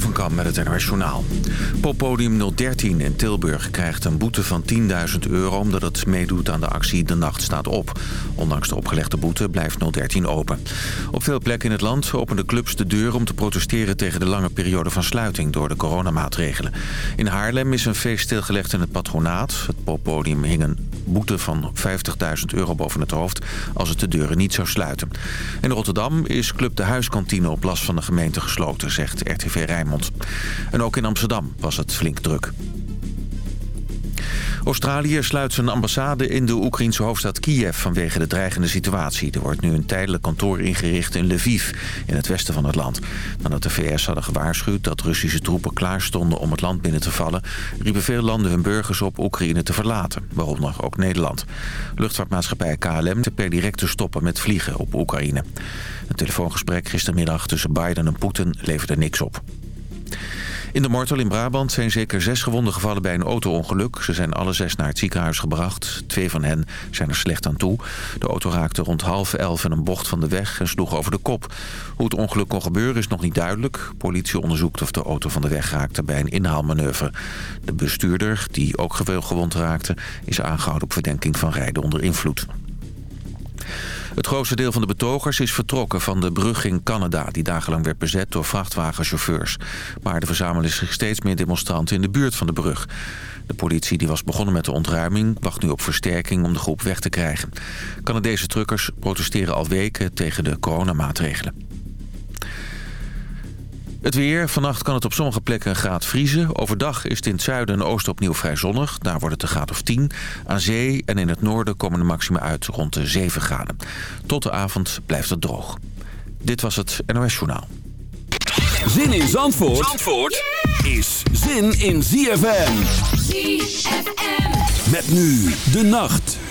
Van Kam met het NOS Journaal. Poppodium 013 in Tilburg krijgt een boete van 10.000 euro... omdat het meedoet aan de actie De Nacht staat op. Ondanks de opgelegde boete blijft 013 open. Op veel plekken in het land openen clubs de deur... om te protesteren tegen de lange periode van sluiting... door de coronamaatregelen. In Haarlem is een feest stilgelegd in het patronaat. Het poppodium hing een boete van 50.000 euro boven het hoofd... als het de deuren niet zou sluiten. In Rotterdam is Club de Huiskantine op last van de gemeente gesloten... zegt RTV Rijnmond. En ook in Amsterdam was het flink druk. Australië sluit zijn ambassade in de Oekraïnse hoofdstad Kiev vanwege de dreigende situatie. Er wordt nu een tijdelijk kantoor ingericht in Lviv, in het westen van het land. Nadat de VS hadden gewaarschuwd dat Russische troepen klaar stonden om het land binnen te vallen... riepen veel landen hun burgers op Oekraïne te verlaten, waaronder ook Nederland. Luchtvaartmaatschappij KLM te per direct te stoppen met vliegen op Oekraïne. Een telefoongesprek gistermiddag tussen Biden en Poetin leverde niks op. In de Mortel in Brabant zijn zeker zes gewonden gevallen bij een auto-ongeluk. Ze zijn alle zes naar het ziekenhuis gebracht. Twee van hen zijn er slecht aan toe. De auto raakte rond half elf in een bocht van de weg en sloeg over de kop. Hoe het ongeluk kon gebeuren is nog niet duidelijk. Politie onderzoekt of de auto van de weg raakte bij een inhaalmanoeuvre. De bestuurder, die ook gewond raakte, is aangehouden op verdenking van rijden onder invloed. Het grootste deel van de betogers is vertrokken van de brug in Canada... die dagenlang werd bezet door vrachtwagenchauffeurs. Maar er verzamelen zich steeds meer demonstranten in de buurt van de brug. De politie die was begonnen met de ontruiming... wacht nu op versterking om de groep weg te krijgen. Canadese truckers protesteren al weken tegen de coronamaatregelen. Het weer. Vannacht kan het op sommige plekken een graad vriezen. Overdag is het in het zuiden en oosten opnieuw vrij zonnig. Daar wordt het een graad of 10. Aan zee en in het noorden komen de maxima uit rond de 7 graden. Tot de avond blijft het droog. Dit was het NOS Journaal. Zin in Zandvoort, Zandvoort is zin in ZFM. ZFM. Met nu de nacht.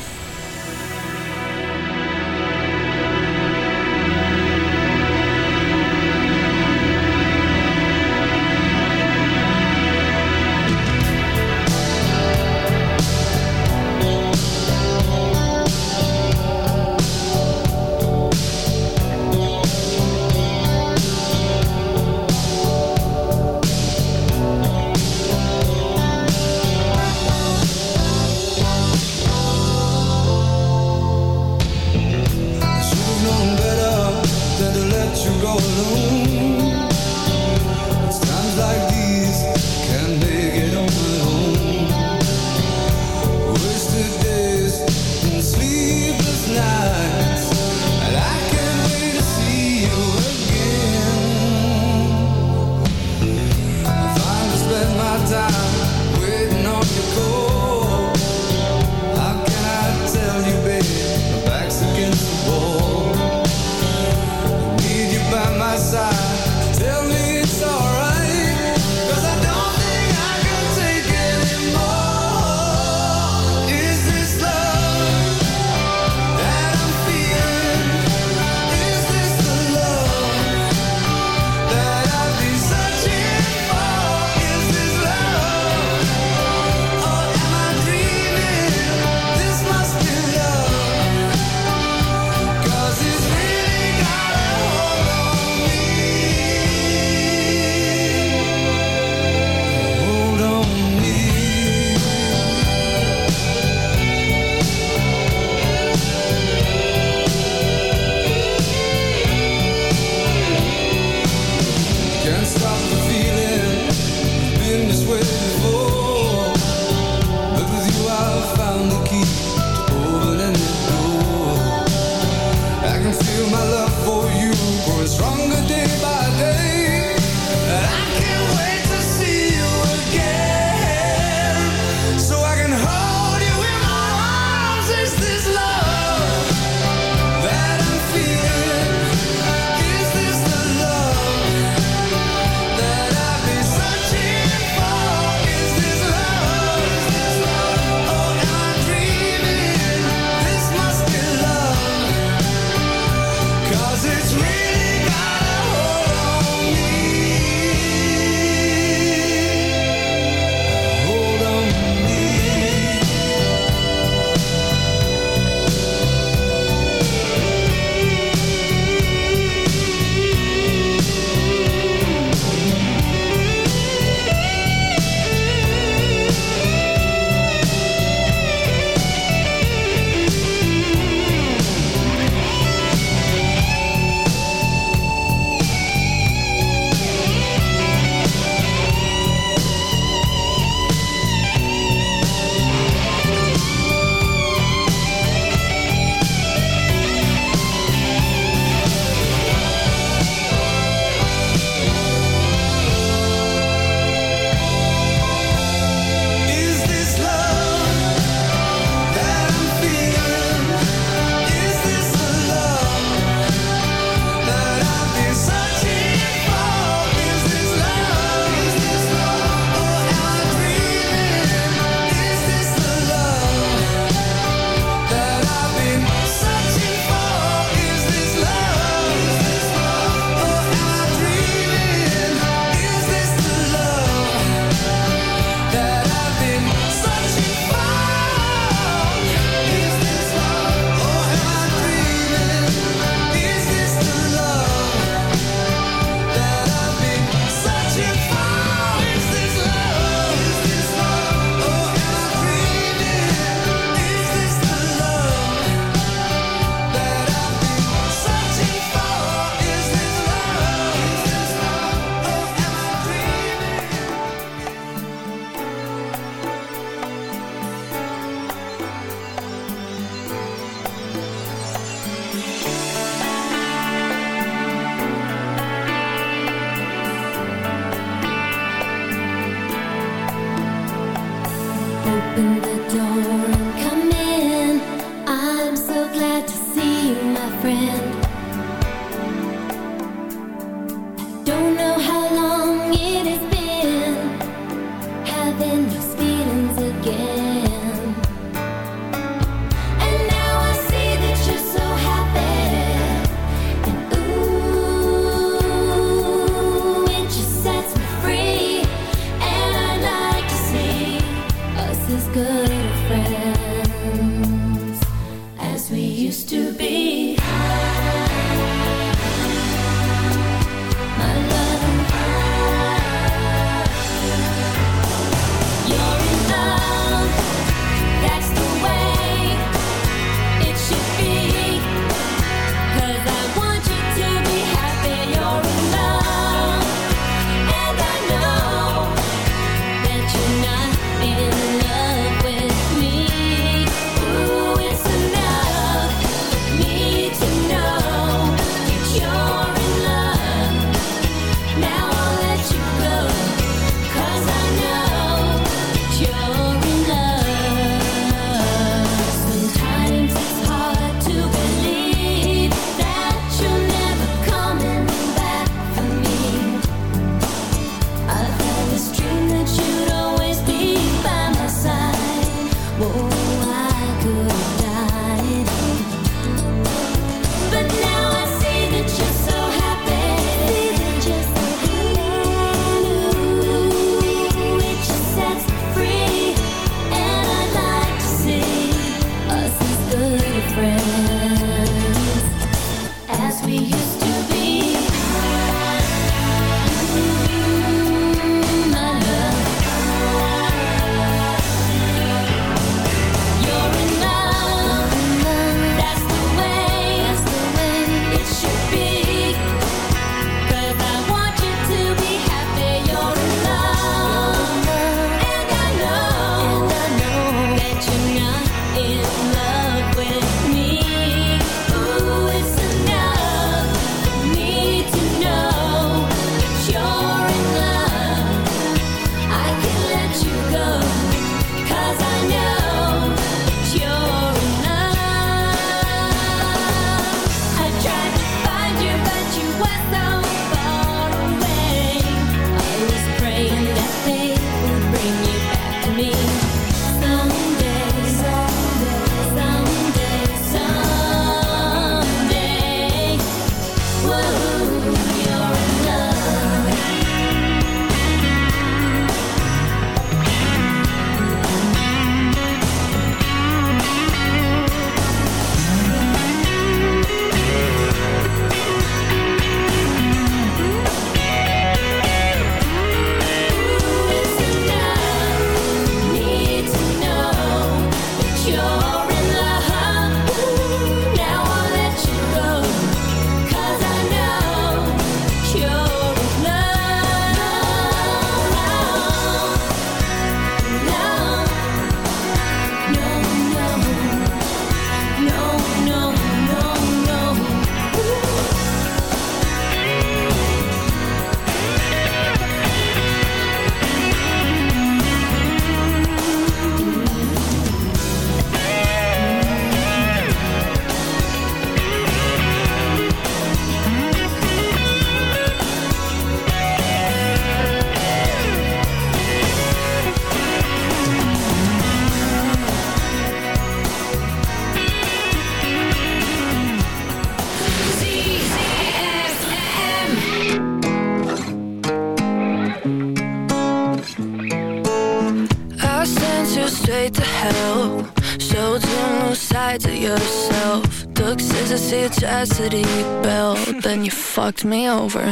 Fucked me over.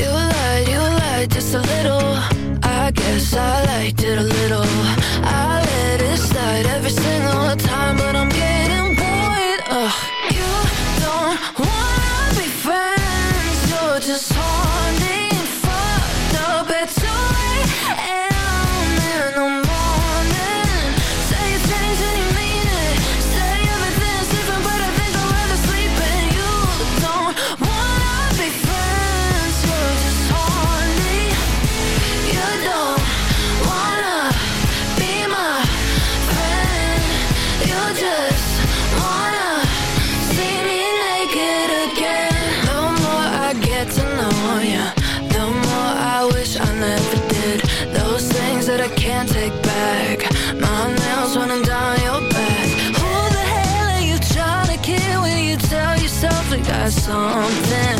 You lied, you lied just a little. I guess I liked it a little. I let it slide every single time, but something.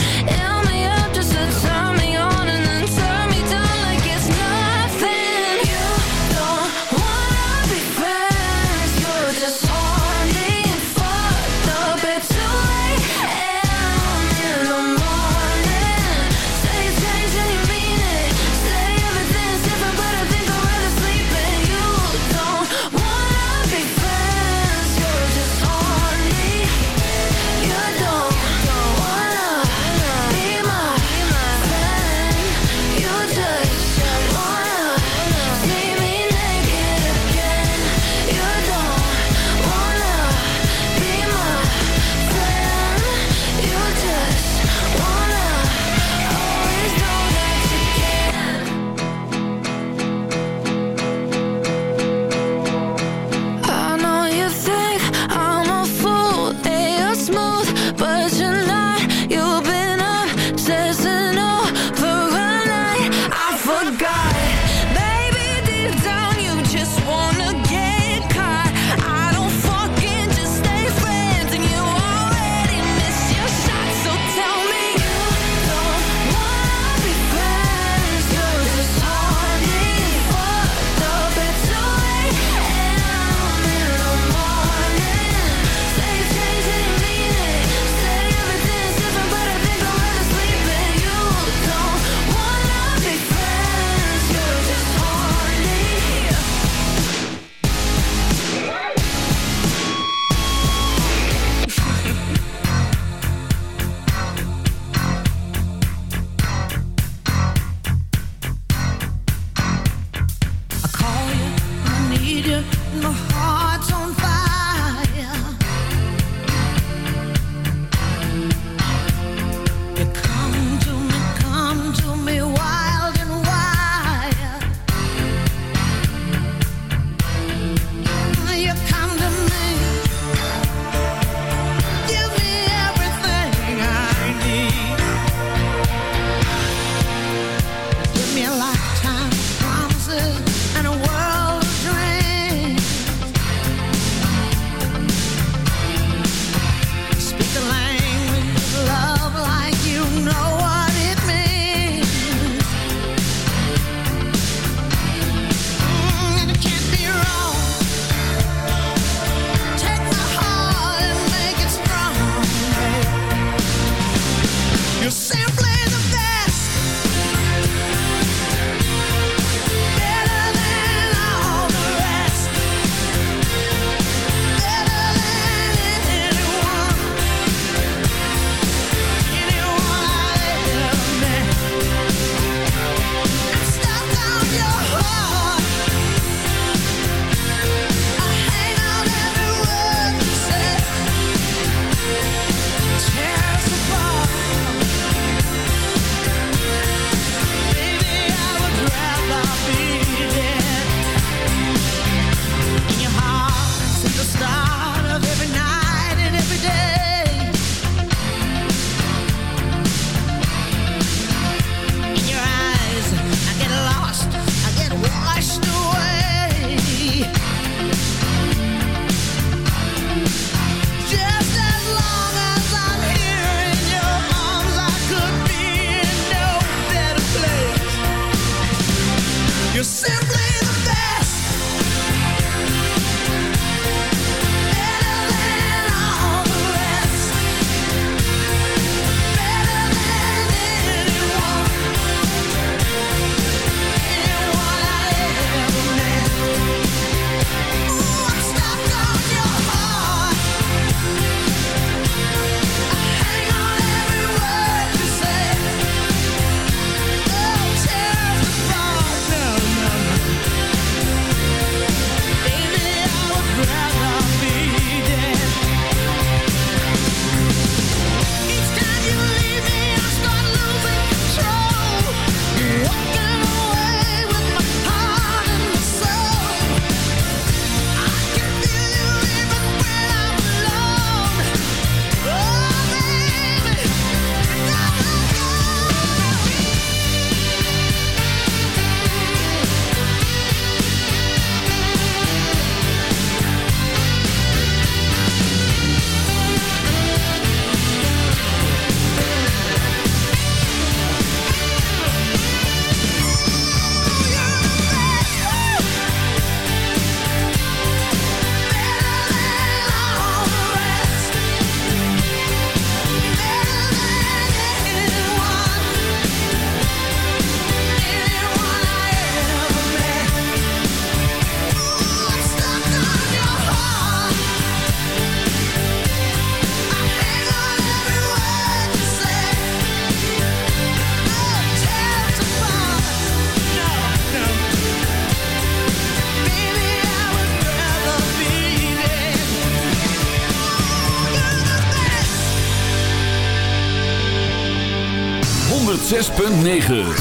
106.9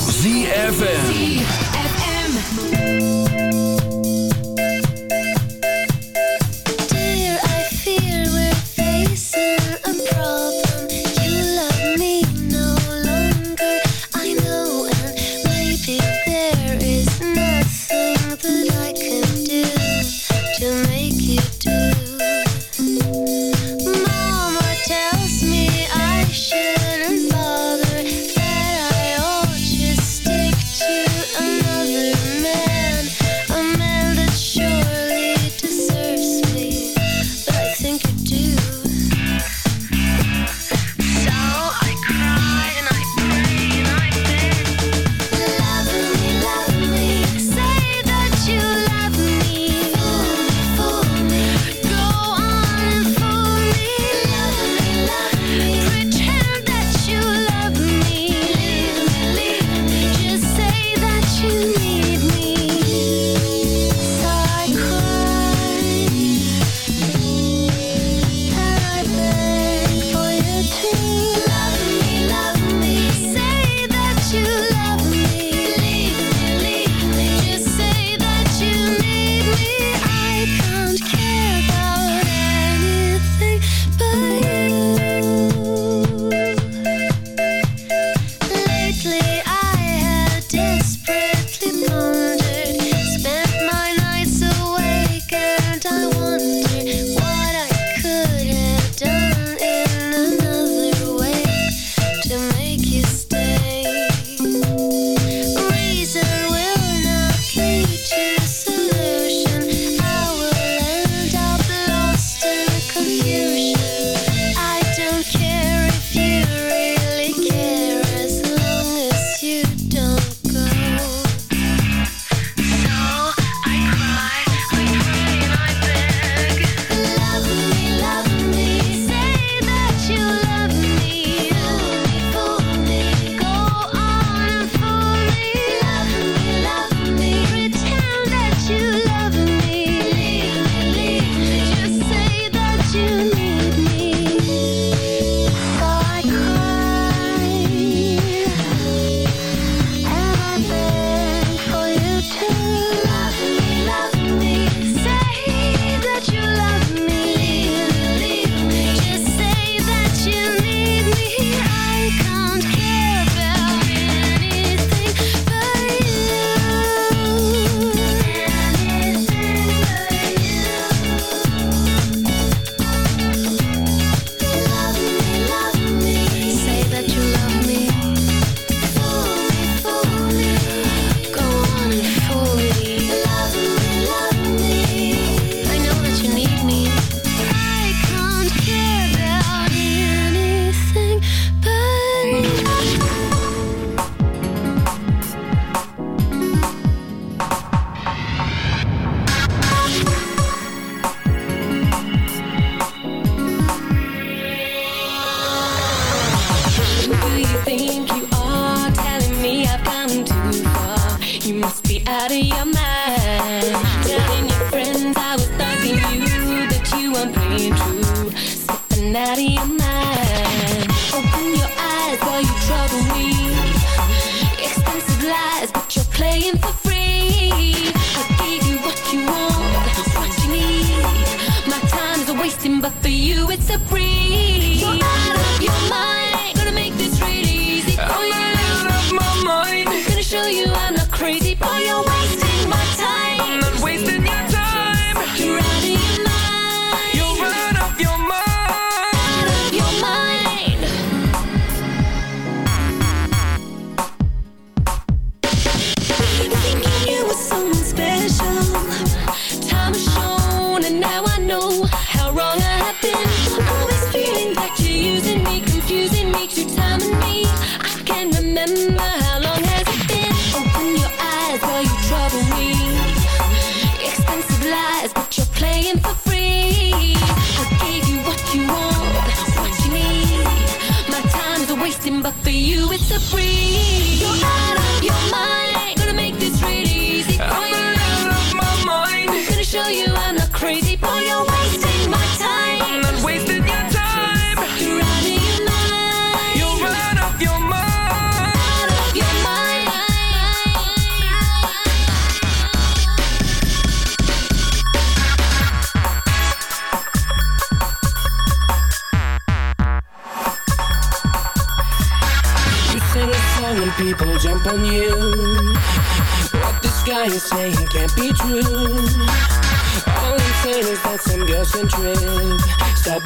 we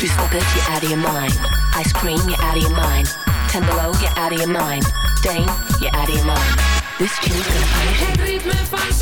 You're out of your mind. Ice cream, you're out of your mind. Ten below, you're out of your mind. Dane, you're out of your mind. This tune's gonna punish you. Het ritme van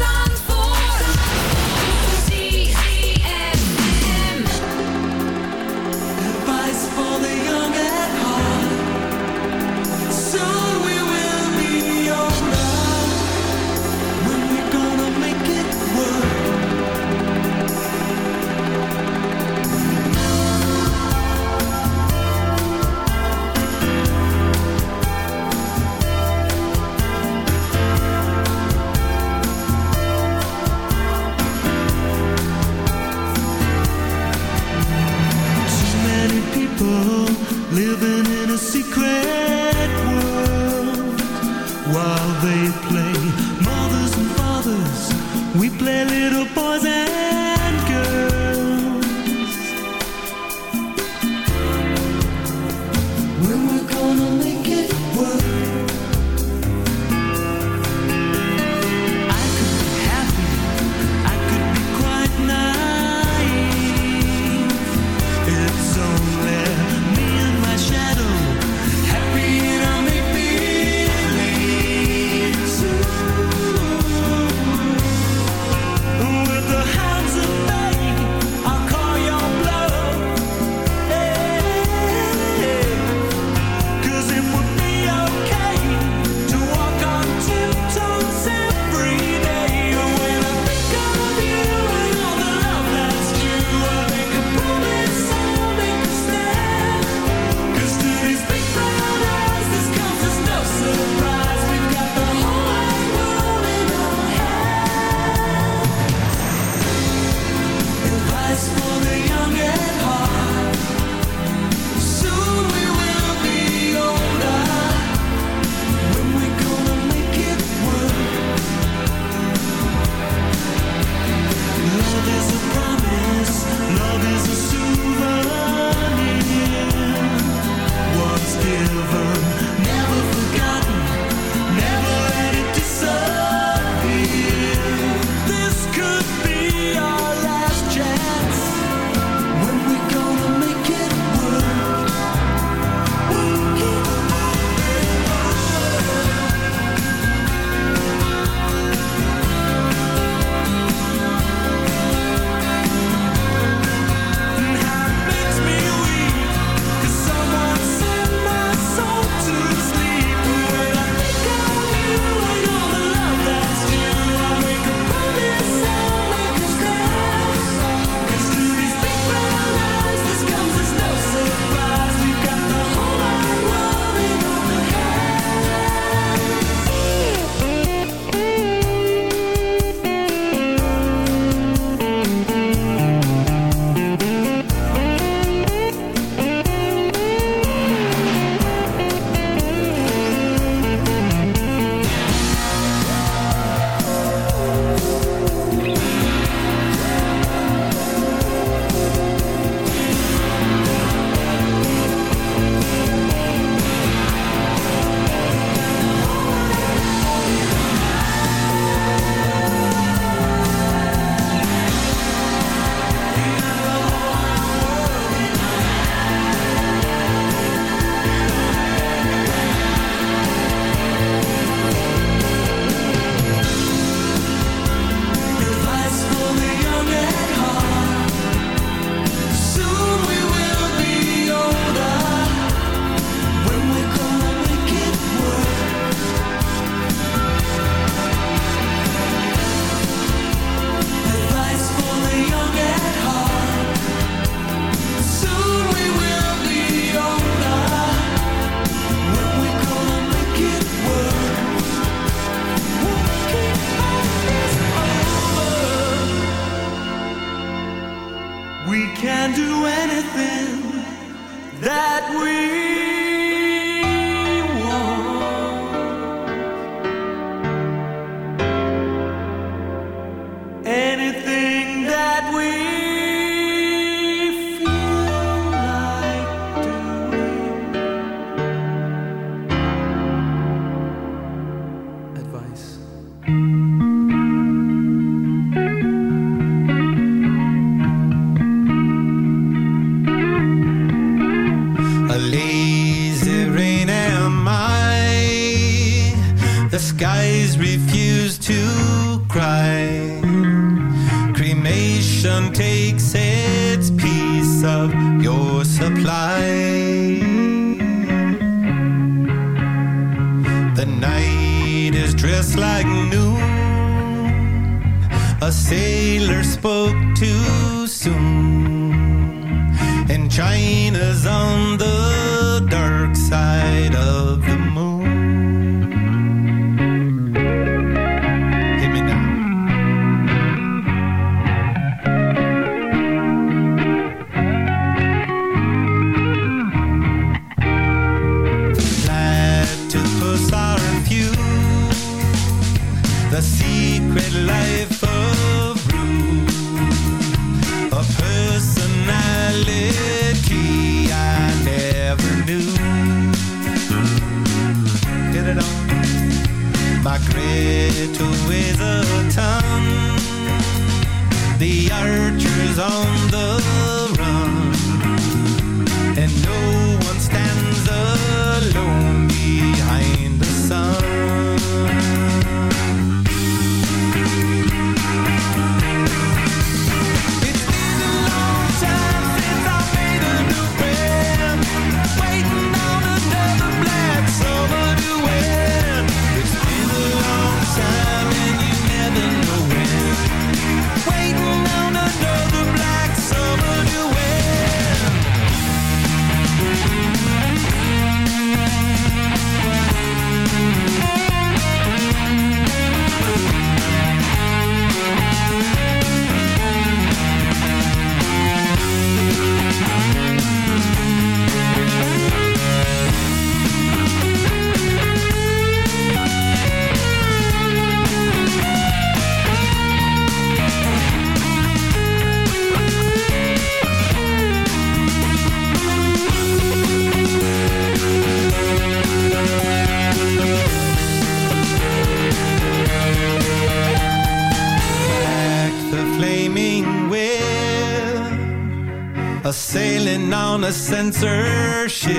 sailing on a censorship,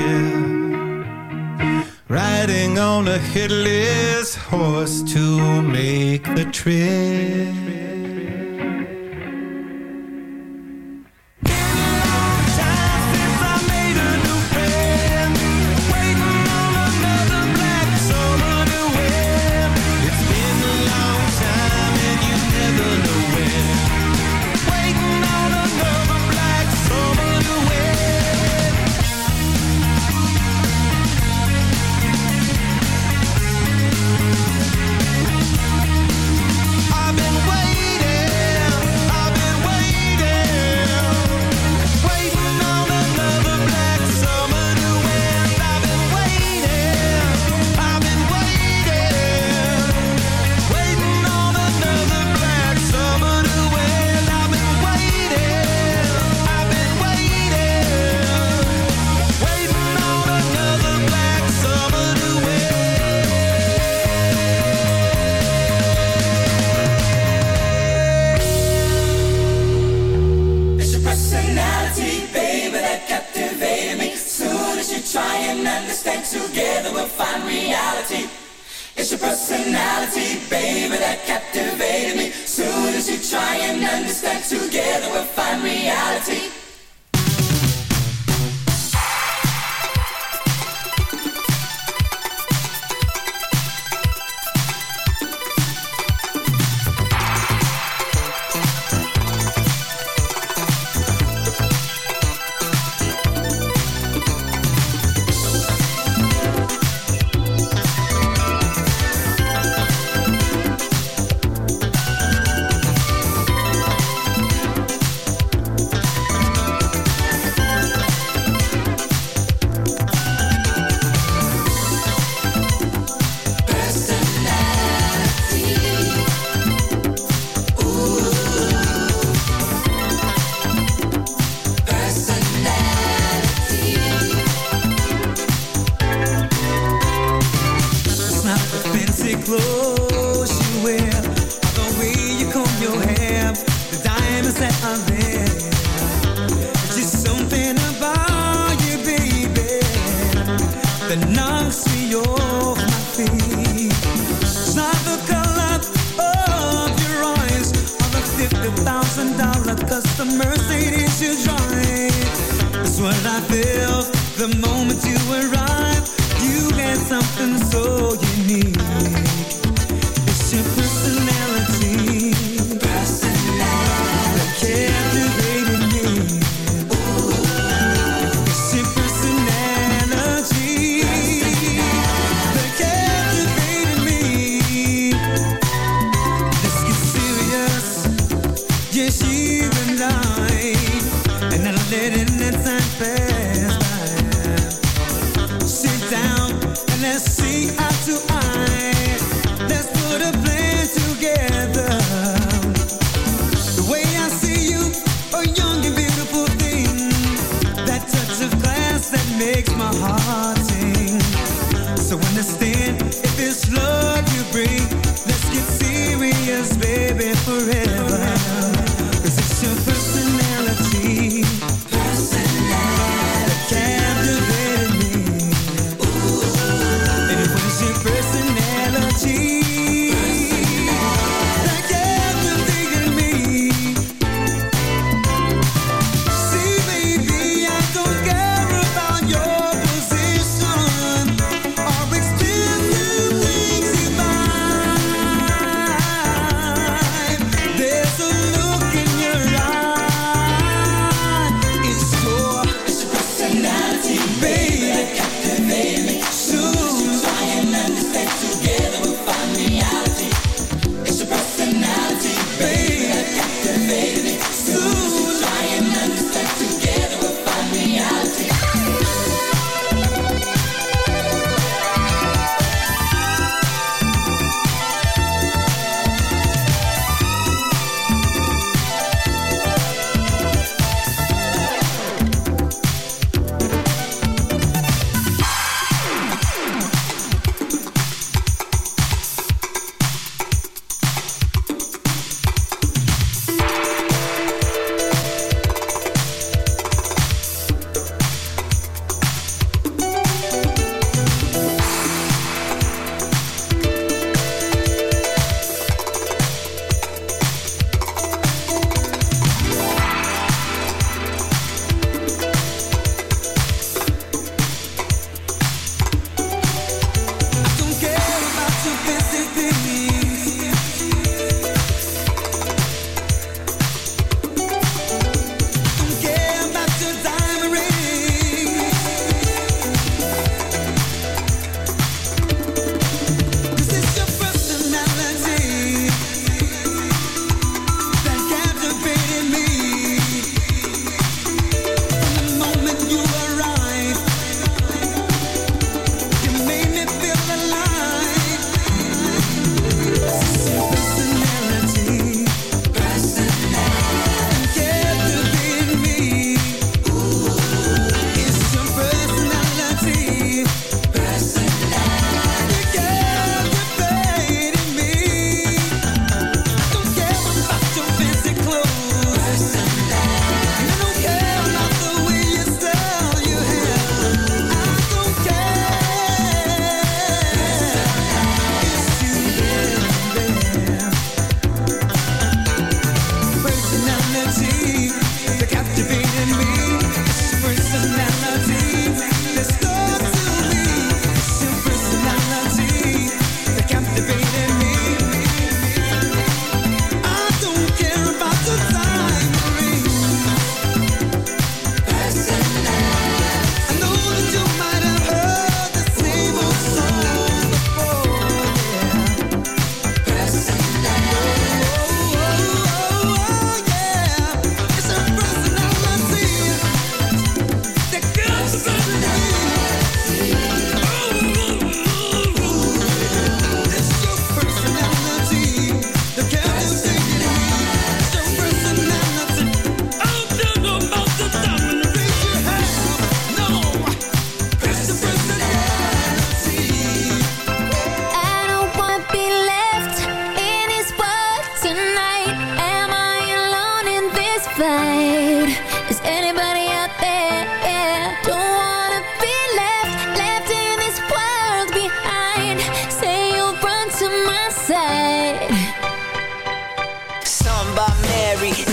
riding on a hitless horse to make the trip.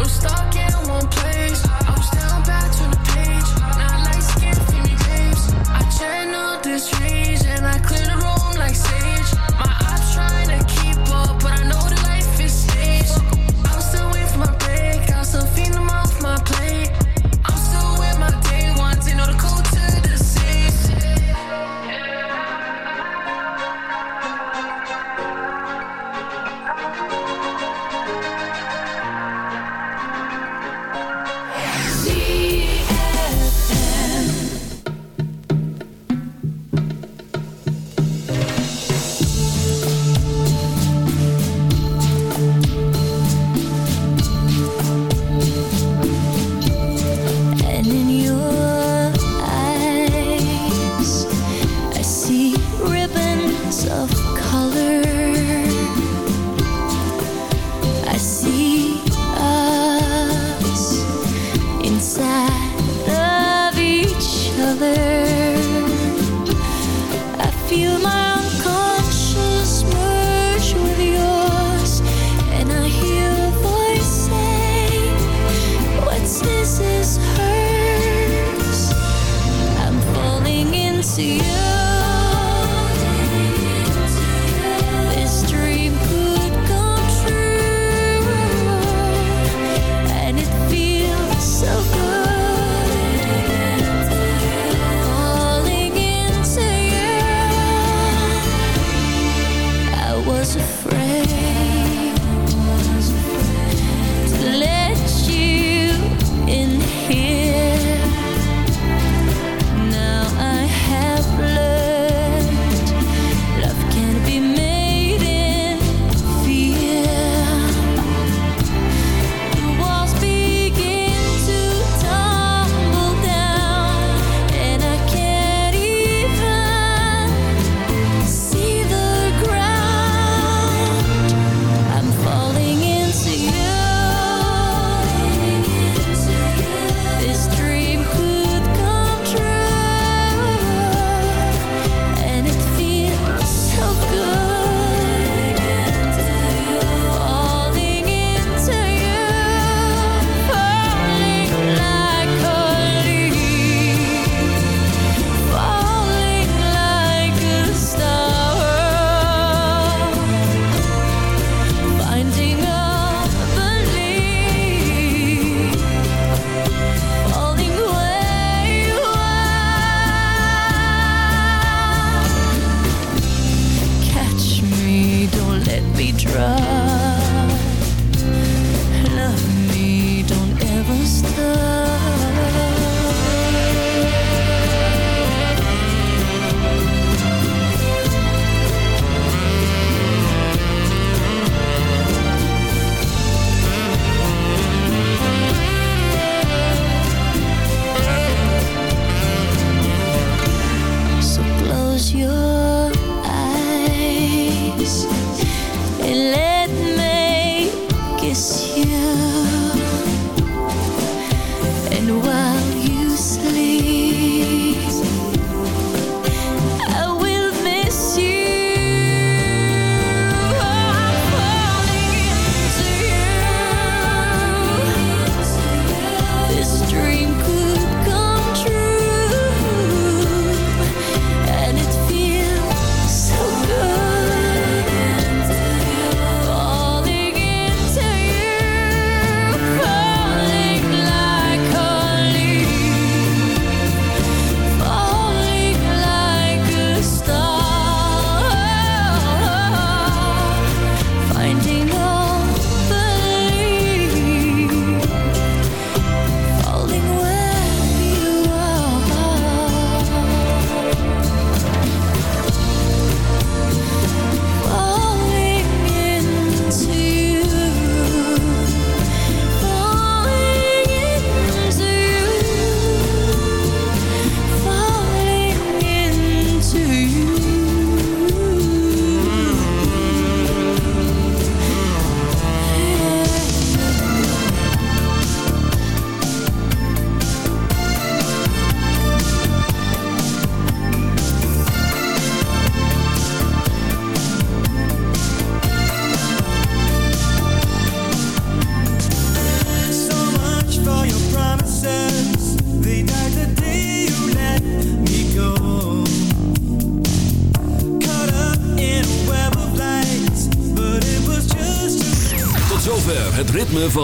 We're stuck in one place. I'm back to the page. Not skin. I channel.